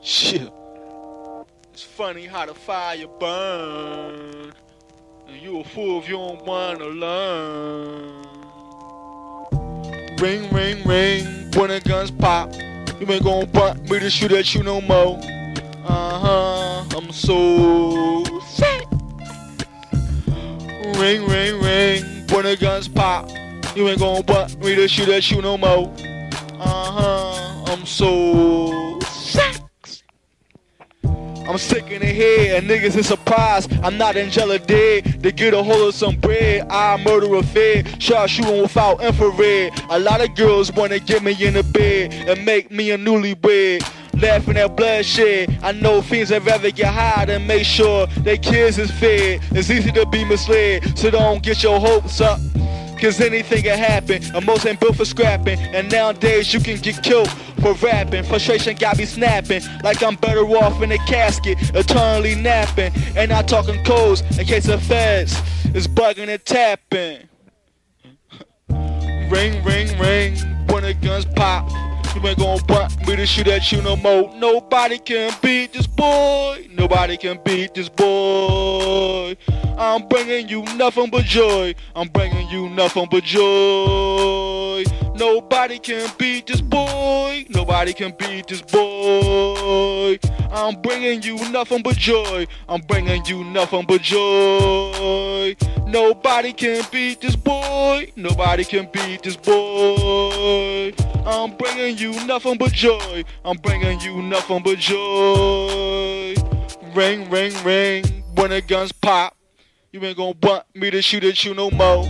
Shit. It's funny how the fire burns, And you a fool if you don't wanna learn. Ring, ring, ring, when the guns pop. You ain't gonna butt me to shoot at you no more. Uh huh, I'm so sick. Ring, ring, ring, when the guns pop. You ain't gonna butt me to shoot at you no more. Uh huh, I'm so. Sick in the head, and niggas is surprised. I'm not Angela dead. They get a hold of some bread. I murder a fed, shot shooting without infrared. A lot of girls wanna get me in the bed and make me a newlywed. Laughing at bloodshed. I know fiends that rather get high than make sure their kids is fed. It's easy to be misled, so don't get your hopes up. Cause anything can happen. A most ain't built for scrapping. And nowadays you can get killed for rapping. Frustration got me snapping. Like I'm better off in a casket, eternally napping. And not talking codes in case the feds is bugging and tapping. ring, ring, ring. When the guns pop. You ain't gonna want me to shoot at you no more. Nobody can beat this boy. Nobody can beat this boy. I'm bringing you nothing but joy. I'm bringing you nothing but joy. Nobody can beat this boy. Nobody can beat this boy. I'm bringing you nothing but joy. I'm bringing you nothing but joy. Nobody can beat this boy. Nobody can beat this boy. I'm bringing you nothing but joy. I'm bringing you nothing but joy. Ring, ring, ring. When the guns pop. You ain't gonna want me to shoot at you no more.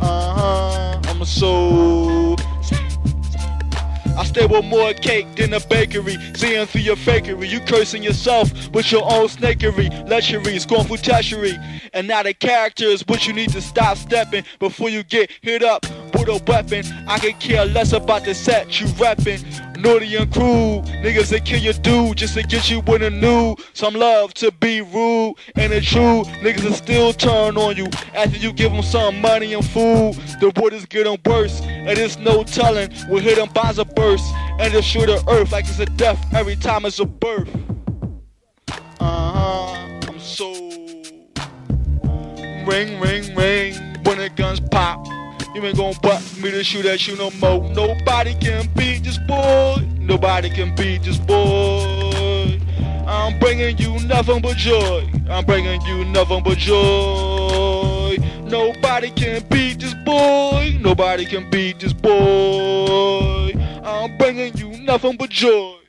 Uh huh. I'm a soul. I stay with more cake than a bakery. Seeing through your fakery. You cursing yourself with your own snakery, lechery, scornful treachery. And now the character is what you need to stop stepping before you get hit up with a weapon. I could care less about the set you reppin'. Naughty and cruel, niggas that kill your dude just to get you with a new. Some love to be rude and it's true. Niggas will still turn on you after you give them some money and food. The wood is getting worse, and there's no telling. We'll hit them bombs a burst and destroy the earth like it's a death every time it's a birth. Uh huh, I'm so. Ring, ring, ring, when the guns pop. You ain't gonna butt me to shoot at you no more. Nobody can beat this boy. Nobody can beat this boy. I'm bringing you nothing but joy. I'm bringing you nothing but joy. Nobody can beat this boy. Nobody can beat this boy. I'm bringing you nothing but joy.